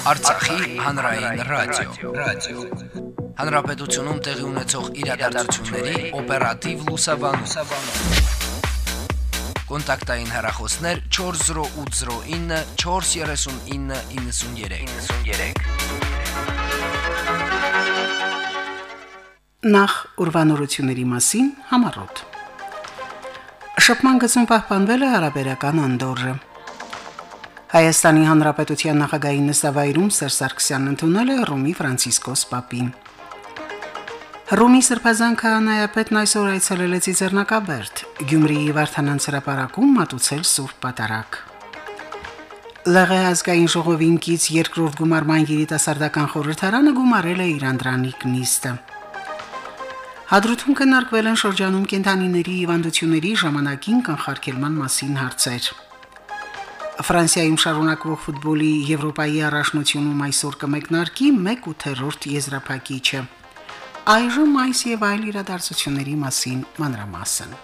Արցախի հանրային ռադիո, ռադիո։ Հանրապետությունում տեղի ունեցող իրադարձությունների օպերատիվ լուսաբանում։ Կոնտակտային հեռախոսներ 40809 43993։ 93։ Նախ ուրվանորությունների մասին համառոտ։ Շփման գծում պահպանվել է հարաբերական անդորը։ Հայաստանի Հանրապետության նախագահի նստավայրում Սերժ Սարգսյանն ընդունել է Ռոմի Ֆրանցիսկոս Պապին։ Ռոմի Սրբազան քահանայապետն այսօր այցելել է Ծիզեռնակաբերդ, Գյումրիի Վարդանանց հրապարակում մատուցել Սուրբ Պատարագ։ ԼՂ ազգային ժողովին կից երկրորդ գումարման երիտասարդական խորհրդարանը գումարել է իր անդրանիկ նիստը։ Հադրութում կնարկվել են շրջանում կենթանիների հիվանդությունների ժամանակին կանխարգելման մասին հարցեր։ Ֆրանսիայում շարունակվող ֆուտբոլի Եվրոպայի առաջնությունում այսօր կմեկնարկի 1/8 եզրափակիչը։ Այժմ այս եւ այլ իրադարձությունների մասին մանրամասն։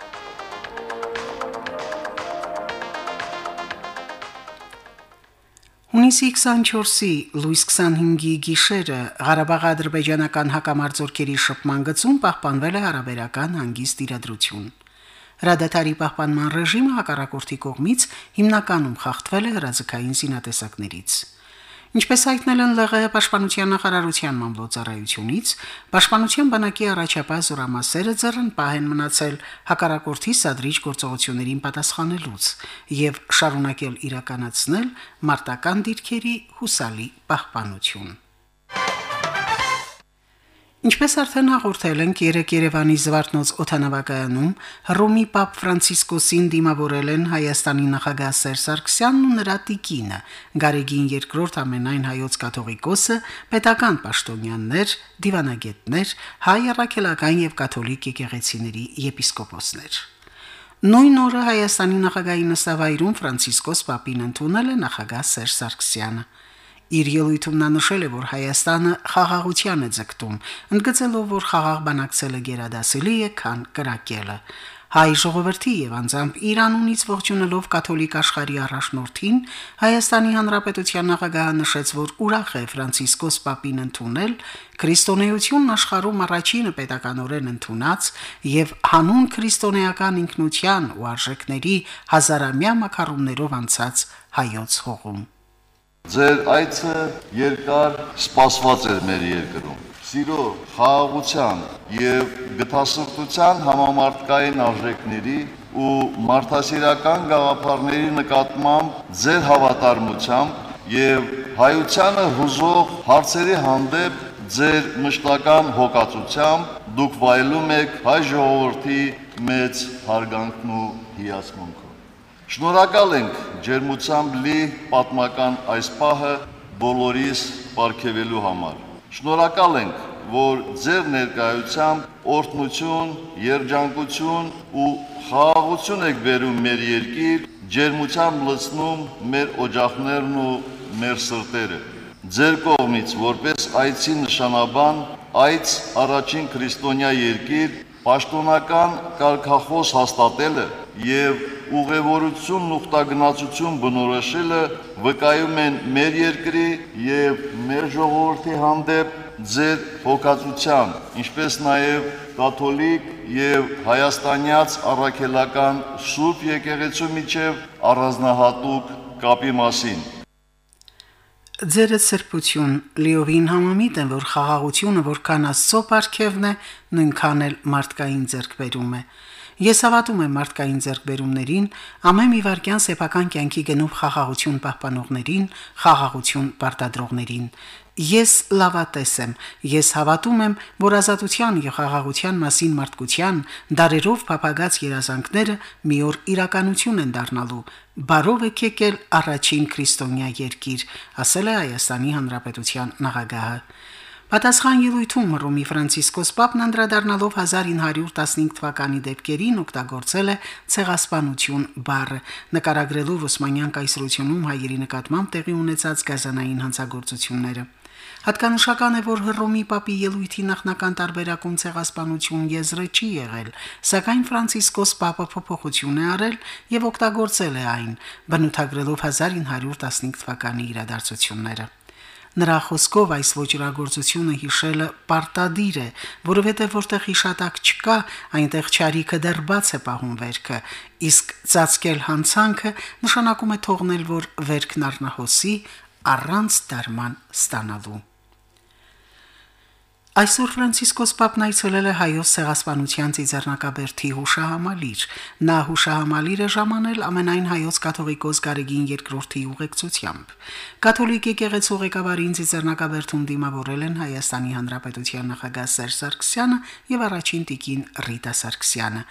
Հունիսի 24-ի լույս 25-ի գիշերը Ղարաբաղի ադրբեջանական հակամարտությունների շփման գծում պահպանվել է հարաբերական հանգիստ իրադրություն։ Հրադադարի պահպանման ռեժիմը հակառակորդի կողմից հիմնականում խախտվել է հրաձգային զինատեսակներից։ Ինչպես հայտնել են ԼՂՀ պաշտպանության նախարարության մամլոյցարայությունից, պաշտպանության բանակի առաջապահ զորամասերը ձեռնպահ են մնացել հակառակորդի սադրիչ գործողություններին պատասխանելուց եւ շարունակել իրականացնել մարտական դիրքերի հուսալի պահպանություն։ Ինչպես արդեն հաղորդել ենք, երեք Երևանի Զվարթնոց օթանավակայանում Հռոմի Պապ Ֆրանցիսկոսին դիմավորել են Հայաստանի նախագահ Սերժ Սարգսյանն ու նրա տիկինը, Գարեգին II ամենայն հայոց կաթողիկոսը, պետական պաշտոնյաներ, դիվանագետներ, հայ առաքելական եւ կաթոլիկ եկեղեցիների եպիսկոպոսներ։ Նույն օրը Հայաստանի նախագահի նստավայրում Ֆրանցիսկոս Պապին ընդունել է նախագահ Սերժ Սարգսյանը։ Իր ելույթում նա նշել է, որ Հայաստանը խաղաղության է ձգտում, ընդգծելով, որ խաղաղ բանակցելը գերադասելի է, քան կրակելը։ Հայ ժողովրդի եւ անձամբ Իրանունից ողջունելով կաթոլիկ աշխարհի առաջնորդին, Հայաստանի Հանրապետության նախագահը նշեց, որ ուրախ է Ֆրանցիսկոս Պապին ընդունել, քրիստոնեությունն աշխարհում առաջինը պետականորեն ընդունած եւ հանուն քրիստոնեական ինքնության ու արժեքների հազարամյա մակարոններով անցած հայոց հողում։ Ձեր այցը երկար սպասված էր մեր երկրում։ Սիրո, խաղաղության եւ գտասրտության համամարտկային արժեքների ու մարդասիրական գաղափարների նկատմամբ ձեր հավատարմությամբ եւ հայությանը հուզող հարցերի հանդեպ ձեր մշտական հոգացությամբ դուք վայելում եք հայ ժողովրդի մեծ հարգանքն ու հիացմունքը։ Շնորհակալ ենք ջերմությամբ լի պատմական այս պահը բոլորիս ապարգևելու համար։ Շնորհակալ ենք, որ ձեր ներկայությամբ օրհնություն, երջանկություն ու խաղաղություն եք բերում մեր երկիր, ջերմությամբ լցնում մեր օջախներն ու մեր սրտերը։ Ձեր կողմից որպես այցի նշանաբան այց առաջին քրիստոնյա երկիր պաշտոնական կարգախոս հաստատելը եւ ուղևորությունն ուխտագնացություն բնորոշելը վկայում են մեր երկրի եւ մեր ժողովրդի հանդեպ ձեր հոգացության, ինչպես նաեւ կաթոլիկ եւ հայաստանյաց առաքելական սուրբ եկեղեցու միջև առանձնահատուկ կապի մասին։ Ձերդ սրբություն լիովին համամիտ են, որ խաղաղությունը որքան աստծո պարգևն է, նույնքան էլ մարդկային ձեռքբերում է։ Ես հավատում եմ մարդկային ձեռքբերումներին, ամեն մի վարքյան սեփական կյանքի գնով խաղաղություն պահպանողներին, խաղաղություն պարտադրողներին։ Ես լավատես եմ, ես հավատում եմ, որ ազատության եւ խաղաղության մասին մարդկության դարերով փապագած երազանքները մի օր իրականություն են դառնալու։ Բարով եք եկել առաջին քրիստոնյա երկիր, ասել է Հայաստանի Հանրապետության նախագահը։ Պատասխան ելույթում Ռոմի Ֆրանցիսկոս Պապն անդրադառնալով 1915 թվականի դեպքերին օգտագործել է ցեղասպանություն բառը, նկարագրելով Օսմանյան կայսրությունում հայերի նկատմամբ տեղի ունեցած գազանային հանցագործությունները։ Հատկանշական է, որ Հռոմի Պապի ելույթի նախնական տարբերակում ցեղասպանություն եզրը չի եղել, սակայն Ֆրանցիսկոս Պապը փոփոխություն է արել եւ օգտագործել է այն, բնութագրելով 1915 թվականի իրադարձությունները։ Նրա խոսքով այս ոչրագործությունը հիշելը պարտադիր է, որովհետև որտեղ հիշատակ չկա, այնտեղ ճարիքը դեռ բաց է պահում վերքը, իսկ ծածկել հանցանքը նշանակում է թողնել, որ վերքն առնահոսի առանց դարման ստանալու։ Այսօր Ֆրանցիսկոս Պապն այցելել է հայոց ցեղասպանության ծիզեռնակաբերթի հուշահամալիր։ Նա հուշահամալիրը ժամանել ամենայն հայոց կաթողիկոս Գարեգին II-ի ուղեկցությամբ։ Կաթոլիկ եկեղեցու ղեկավարին ծիզեռնակաբերթում դիմավորել են Հայաստանի Հանրապետության նախագահ Սերժ Սարգսյանը եւ առաջին տիկին Ռիտա Սարգսյանը։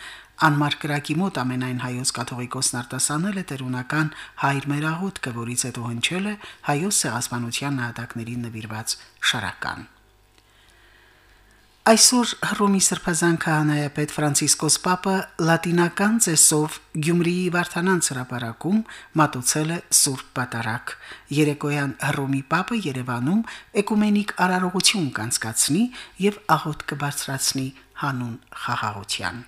Անմար կրակի մոտ ամենայն հայոց կաթողիկոսն արտասանել է տերունական հայր մերաղուտքը, որից հետո հնչել է հայոց ցեղասպանության նահատակներին նվիրված շարական։ Այսօր Հռոմի Սրբազան քահանայապետ Ֆրանցիսկոս Պապը լատինական ծեսով Գյումրիի Վարդանան հրապարակում մատուցել է Սուրբ Պատարակ։ Երեկոյան Հռոմի Պապը Երևանում էկումենիկ արարողություն կանցկացնի եւ աղոտ կբարձրացնի հանուն խաղաղության։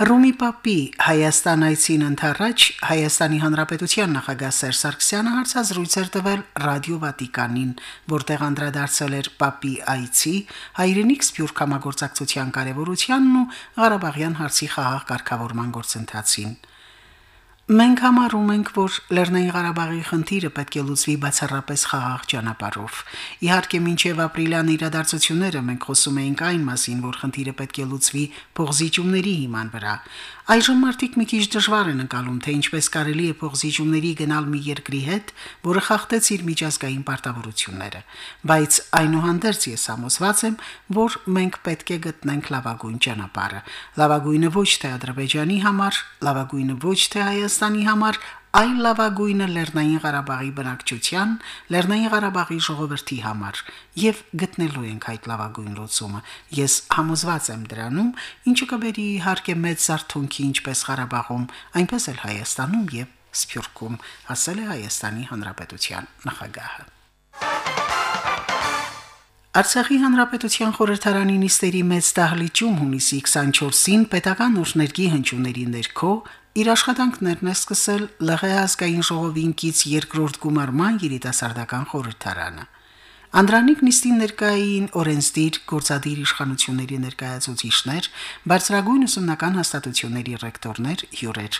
Հռոմի Պապի Հայաստան այցին ընթരാճ Հայաստանի Հանրապետության նախագահ Սերժ Սարգսյանը հարցազրույց էր տվել Ռադիո Վատիկանին, որտեղ անդրադարձել էր Պապի այցի հայրենիք սփյուռք համագործակցության կարևորությանն ու Ղարաբաղյան հարցի խաղաղ կարգավորման գործընթացին։ Մենք համարում ենք, որ Լեռնային Ղարաբաղի խնդիրը պետք է լուծվի բացառապես խաղաղ ճանապարհով։ Իհարկե, մինչև ապրիլյան իրադարձությունները մենք խոսում էինք այն մասին, որ խնդիրը պետք է լուծվի փողզիջումների հիման վրա։ Այժմ մարդիկ մի քիչ դժվար են անցալում, թե ինչպես կարելի է փողզիջումների գնալ մի երկրի հետ, որը խախտեց իր միջազգային պարտավորությունները։ Բայց այնուհանդերձ ես համոզված եմ, որ մենք պետք է գտնենք լավագույն ճանապարհը։ Լավագույնը ոչ թե Ադրբեջանի համար, լավագույնը ոչ թե Հայաստանի համար, այլ լավագույնը Լեռնային Ղարաբաղի բնակչության, Լեռնային Ղարաբաղի ժողովրդի համար. Եւ գտնելու ենք այդ լավագույն լուծումը։ Ես համոզված եմ դրանում, ինչը կբերի իհարկե մեծ զարթոնքի ինչպես Ղարաբաղում, այնպես էլ Հայաստանում եւ Սփյուռքում, ասել է Հայաստանի Հանրապետության նախագահը։ Արցախի հանրապետության խորհրդարանի նիստերի մեծ դահլիճում հունիսի 24-ին պետական ուժներգի հնչյունների ներքո իր աշխատանքներն է սկսել ԼՂՀ ազգային ժողովին կից երկրորդ գումարման երիտասարդական խորհրդարանը։ Անդրանիկ նիստին ներկային օրենսդիր գործադիր իշխանությունների ներկայացուցիչներ, բարձրագույն ուսումնական հաստատությունների ռեկտորներ, հյուրեր։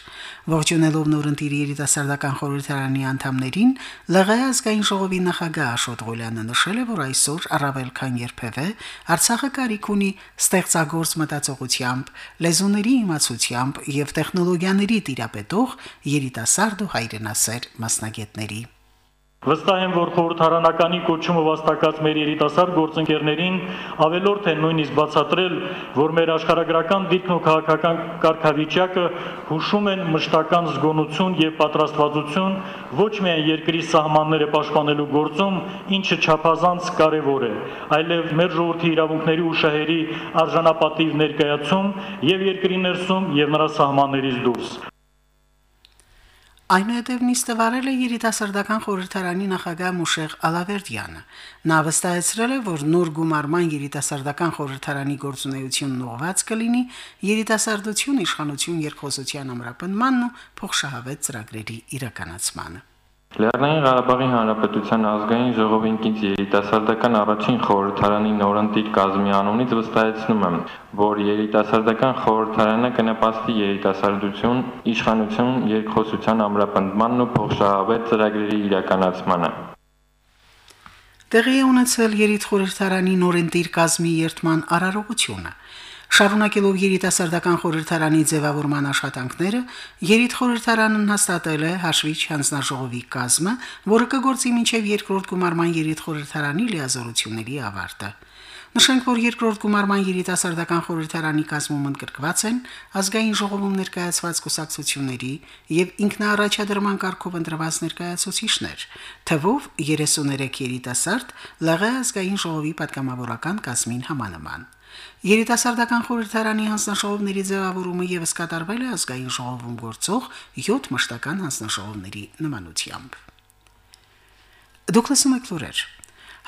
Ողջունելով նորընտիր երիտասարդական խորհրդարանի անդամներին, ԼՂ ազգային ժողովի նախագահ Աշոտ Ղուլյանը նշել է, որ այսօր առավել քան երբևէ Արցախը կարիք ունի ստեղծագործ մտածողությամբ, լեզուների իմացությամբ եւ տեխնոլոգիաների տիրապետող երիտասարդ ու հայրենասեր մասնագետների։ Վստահ եմ, որ խորհրդարանականի կոչումը վաստակած մեր երիտասարդ գործընկերներին ավելորդ է նույնիսկ բացատրել, որ մեր աշխարհագրական դիրքն ու քաղաքական կարգավիճակը հուշում են մշտական զգոնություն եւ պատրաստվածություն ոչ միայն երկրի սահմանները պաշտպանելու գործում, ինչը չափազանց կարեւոր է, այլև մեր ժողովրդի իրավունքների ու շահերի արժանապատիվ ներկայացում եւ երկրի ներսում եւ նրա սահմաններից դուրս։ Այնուհետև նիստը վարել է երիտասարդական խորհրդարանի նախագահ Մուշեղ Ալավերդյանը։ Նա վստահեցրել է, որ նոր գումարման երիտասարդական խորհրդարանի գործունեությունն ուղղված կլինի երիտասարդություն իշխանություն երկխոսության ամրապնմանն ու փոխշահավետ ծրագրերի իրականացմանը։ Լեռնային Ղարաբաղի Հանրապետության ազգային ժողովին կից երիտասարդական առաջին խորհրդարանի նորընտիր կազմի անունից վստահեցնում եմ, որ երիտասարդական խորհրդարանը կնպաստի երիտասարդություն, իշխանություն, երկխոսության ամրապնդմանն ու փոխշահավետ ծրագրերի իրականացմանը։ Տեղի ունեցել երիտխորհրդարանի նորընտիր կազմի երթման արարողությունը։ Շարունակելով երիտասարդական խորհրդարանի ձևավորման աշխատանքները, երիտխորհրդարանն հաստատել է հաշվիչ հանձնաժողովի կազմը, որը կգործի մինչև երկրորդ գումարման երիտխորհրդարանի լիազորությունների ավարտը։ Նշենք, որ երկրորդ գումարման երիտասարդական խորհրդարանի կազմում ընդգրկված են ազգային ժողովում ներկայացված կուսակցությունների եւ ինքնաառաջադրման կարգով ընտրված ներկայացուցիչներ, թվով 33 երիտասարդ ԼՂ ազգային ժողովի պատգամավորական կազմին համանման։ Երիտասարդական խորհրդարանի հանձնաժողովների ձևավորումը եւս կատարվել է ազգային ժողովում գործող 7 մշտական հանձնաժողովների նմանությամբ։ Դուք լսում եք լուրեր։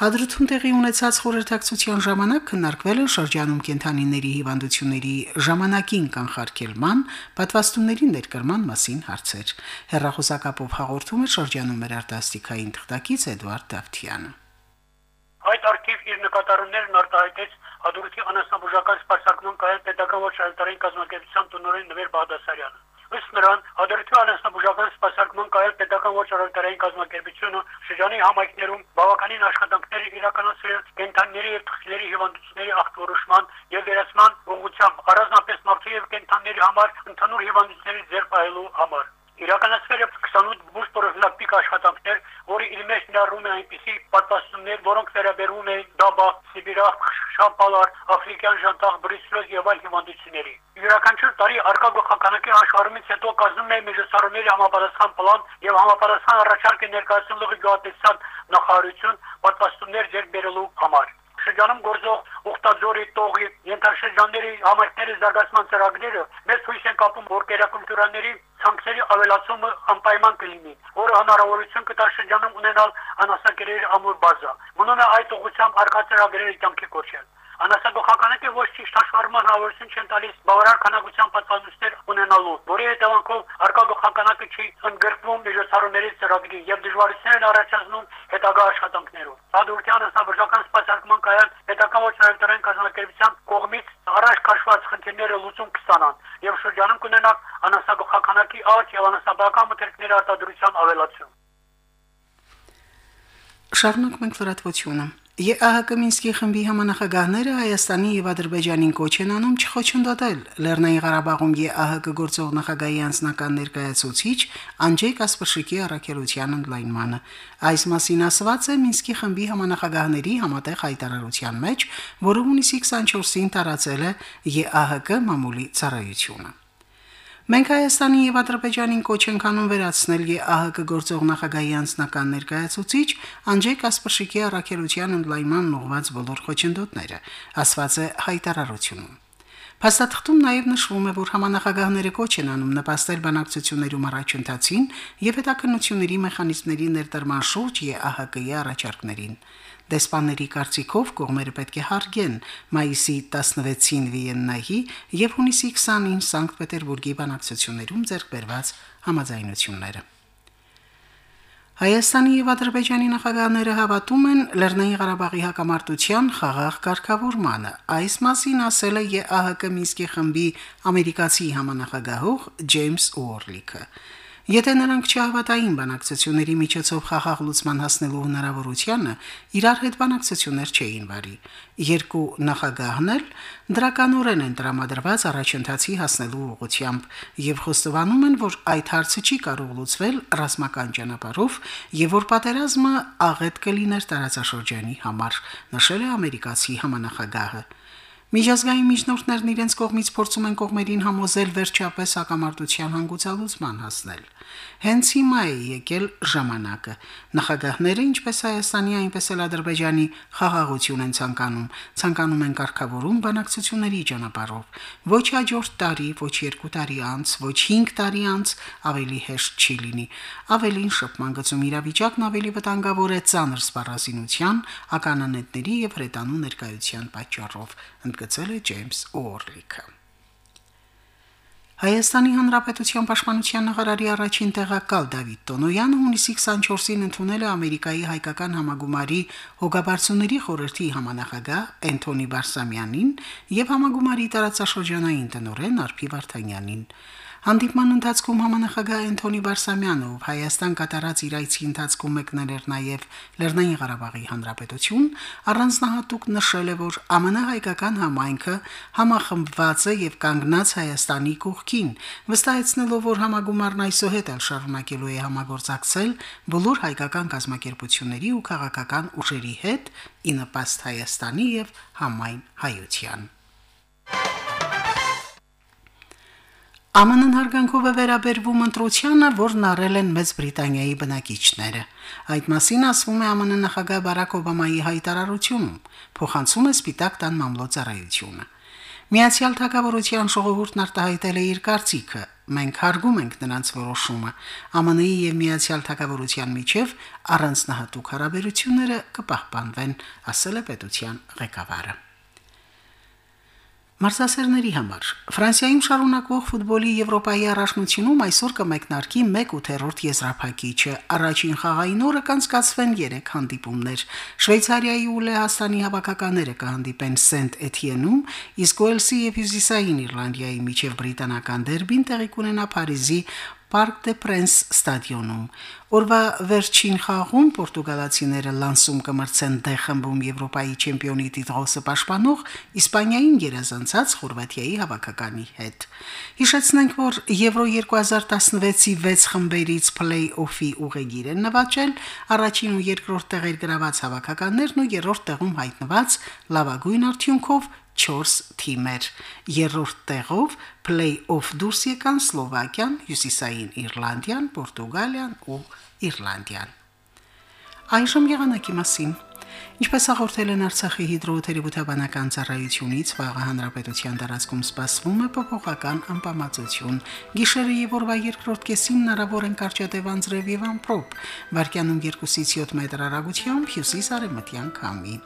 Հադրութում տեղի ունեցած խորհրդակցության ժամանակ քննարկվել են շրջանում կենթանիների հիվանդությունների ժամանակին կանխարգելման, պատվաստումների ներկրման մասին հարցեր։ Հերրախոսակապով հաղորդում է շրջանում մեր արտասթիկային թղթակից Էդվարդ Դավթյանը։ Այդ արկիվ իր նկատառումներն արտահայտեց Հադրութի անասնաբուժական սպասարկման կայան պետական ոչխարատարային կազմակերպության տնօրեն Նվեր Բաղդասարյանը։ Ըստ նրան, Ադրբեջանի անասնաբուժական սպասարկման կայան պետական ոչռայինային կազմակերպությունը շրջանի համայնքներում բավականին աշխատանքներ իրականացրել կենթանիների եւ թխիների հիվանդությունների ախտորոշման եւ վերացման ուղղությամբ առանձնապես մարդու եւ կենթանիների համար ընդհանուր հիվանդությունների ձեռբայելու համար։ Իրականացվել է 28 բուժ պրոֆիլակտիկ աշխատանքներ, որի իր մեջ ներառում է այնպիսի պատասխաններ, որոնք վերաբերում են սիբիրախ, շամպալար, աֆրիկյան ժանտախ, բրիսլոզ եւ այլ հիվանդությունների։ Յուրաքանչյուր տարի արկա գլխականակի աշխարհումից հետո կազմում է միջոցառումների համապատասխան պլան եւ համապատասխան առաջարկ ներկայացնում լղի գյուղատնտեսության նախարարություն պատասխաններ ձեռք բերելու համար շրջանում գործող ուխտաձորի տողի ենթաշրջանների համայնքների զարգացման ծրագրերը մեծ հույս են կապում որ կերակուլտուրաների ցանքերի ավելացումը անպայման կլինի, որը հնարավորություն կտա շրջանում ունենալ անասակերերի ամուր բազա։ Մնում է այդ ուղղությամբ արկա ծրագրերը կյանքի կոչել։ Անասագողականը ոչ ճիշտ հաշվառման հնարավորություն չեն տալիս բավարար քանակության պատասխանատվներ ունենալու, որի հետևանքով արկագողականակը չի ընդգրկվում միջոցառումների ծրագրի եւ դժվարություններ առաջացնում հետագա աշխատանքներում։ Հադրության անասաբաժական սպասարկման պետական ոչռայինային կազմակերպության կողմից առաջ քաշված խնդիրները լուծում կստանան եւ շրջանում կունենան անասագողականակի աճ եւ անասաբական մթերքների արտադրության ավելացում։ Շարունակ մենք լրատվությունը։ ԵԱՀԿ Մինսկի խմբի համանախագահները Հայաստանի եւ Ադրբեջանին կոչ են անում չխոչընդոտել Լեռնային Ղարաբաղում ԵԱՀԿ գործող նախագահի անձնական ներկայացուցիչ Անջեյ Կասպրշիկի առաքելության ընդլայնմանը։ Այս մասին ասված է Մինսկի խմբի համանախագահների համատեղ հայտարարության մեջ, որը հունիսի 24-ին տարածել է ԵԱՀԿ մամուլի ծառայությունը։ Մենք Հայաստանի եւ Ադրբեջանին կոչ ենք անում վերացնել ԵԱՀԿ գործող նախագահի անձնական ներկայացուցիչ Անջեյ Կասպրշիկի առաքելության ընդլայնման ուղված բոլոր խոչընդոտները, ասված է հայտարարությունում։ Փաստաթղթում նաև նշվում է, որ համանախագահները կոչ են անում նպաստել բանակցություններում առաջընթացին եւ հետաքննությունների մեխանիզմների ներդրման շուրջ ԵԱՀԿ-ի առաջարկներին։ Դեսպանների կարծիքով կողմերը պետք է հարգեն մայիսի 16-ին Վիեննայի եւ հունիսի 20-ին Սանկտ Պետերբուրգի բանակցություններում ձեռք բերված համաձայնությունները։ Հայաստանի եւ Ադրբեջանի նախագահները հավատում են Լեռնային Ղարաբաղի հակամարտության խաղաղ կարգավորմանը։ Այս մասին ասել է ԵԱՀԿ Մինսկի խմբի ամերիկացի համանախագահող Ջեյմս Ուորլիքը։ Եթե նրանք չհավատային բանակցությունների միջոցով խաղաղ լուծման հասնելու հնարավորությանը, իրար հետ բանակցություններ չէին վարի։ Երկու նախագահն էլ դրականորեն են տրամադրված առաջընթացի հասնելու ուղղությամբ եւ խոստովանում են, որ այդ հարցը չի կարող լուծվել ռազմական ճանապարհով եւ որ պատերազմը աղետ կլիներ տարածաշրջանի համար, նշել է ամերիկացի համանախագահը։ Միջազգային միջնորդներն իրենց կողմից փորձում են կողմերին համոզել վերջապես հակամարտության հանգուցալուծման հասնել։ Հենց հիմա է եկել ժամանակը։ Նախագահները ինչպես Հայաստանի, այնպես էլ Ադրբեջանի խաղաղություն են ցանկանում, ցանկանում են կարգավորում բանակցությունների ճանապարհով։ Ոչ հաջորդ տարի, ոչ երկու տարի անց, ոչ 5 տարի անց ավելի հեշտ չի լինի։ Ավելին շփման գծում իրավիճակն ավելի վտանգավոր է ծանր սպառազինության, ականանետների եւ հրետանու ներկայության պատճառով, ընդգծել է Ջեյմս Օրլիքը։ Հայաստանի Հանրապետության Պաշտպանության նախարարի առաջին տեղակալ Դավիթ Տոնոյանը հունիսի 24-ին ընդունել է Ամերիկայի հայկական համագումարի հոգաբարձուների խորհրդի համանախագահ Էնթոնի Բարսամյանին եւ համագումարի տարածաշրջանային տնօրեն Արփի Վարդանյանին։ Հանդիպման ընթացքում համանախագահ Անտոնի Բարսամյանը, ով Հայաստան կատարած իր այցի ընթացքում մեկնել էր նաև Լեռնային Ղարաբաղի Հանրապետություն, առանձնահատուկ նշել է, որ ԱՄՆ հայկական համայնքը համախմբված է եւ կանգնած Հայաստանի կողքին, վստահեցնելով, որ համագումարն այսօհետ էլ շարունակելու է համագործակցել բոլոր հայկական կազմակերպությունների ու քաղաքական ուժերի հետ՝ ի նպաստ Հայաստանի եւ համայն հայության։ ԱՄՆ-ն հարգանքով է վերաբերվում ընտրությանը, որն արել են Մեծ Բրիտանիայի բնակիչները։ Այդ մասին ասվում է ԱՄՆ նախագահ Բարակ Օբամայի հայտարարությունում, փոխանցում է Սպիտակ տան մամլոյ ծառայությունը։ Միացյալ Թագավորության ժողովուրդն արտահայտել է իր կարծիքը Մենք հարգում ենք նրանց որոշումը։ ԱՄՆ-ի եւ Միացյալ Թագավորության միջև առանձնահատուկ հարաբերությունները կպահպանվեն, ասել է պետության ղեկավարը։ Մարզասերների համար. Ֆրանսիայում շարունակվող ֆուտբոլի Եվրոպայի առաջնությունում այսօր կմեկնարկի 1/8 եզրափակիչը։ Առաջին խաղային օրը կանցկացվեն 3 հանդիպումներ։ Շվեյցարիայի ու Լեհաստանի հավաքականները կհանդիպեն Սենտ Էթիենում, իսկ Ուելսի եւ Հյուսիսային Իռլանդիայի միջև բրիտանական դերբին տեղի կունենա Փարիզի Parc des Princes ստադիոնում։ Օրվա վերջին խաղում պորտուգալացիները լանսում կմրցեն D խմբում Եվրոպայի չեմպիոնի տիտղոսը պաշտպանող Իսպանիային գերազանցած Խորվաթիայի հավաքականի հետ։ Հիշեցնենք, որ Եվրո 2016-ի 6 խմբերից play-off-ի ուղեգիր են նվաճել առաջին ու երկրորդ տեղեր գրաված հավաքականներն ու երրորդ տեղում հայտնված լավագույն արդյունքով 4 թիմեր։ Երրորդ տեղով play-off դուրս եկան Սլովակիան, Հյուսիսային Իռլանդիան, Պորտուգալիան ու Իռլանդիան։ Այժմ եղանակի մասին։ Ինչպես հաղորդել են Արցախի հիդրոթերապևտաբանական ծառայությունից, վաղը հանրապետության տարածքում սպասվում է փոփոխական անբավարարություն։ Գիշերը եւ օրվա երկրորդ կեսին հնարավոր են կարճատև անձրև եւ ամպրոպ, վարկյանում 2-ից 7 մետր հեռագությամբ հյուսիս-արևմտյան քամի։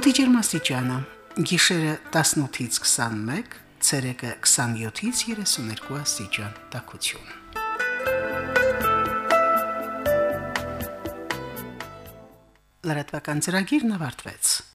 Օդի ջերմաստիճանը Գիշերը 18-ից 21, ցերեկը 27-ից 32 աստիճան տաքություն։ Լրատվական ծրագիրն ավարտվեց։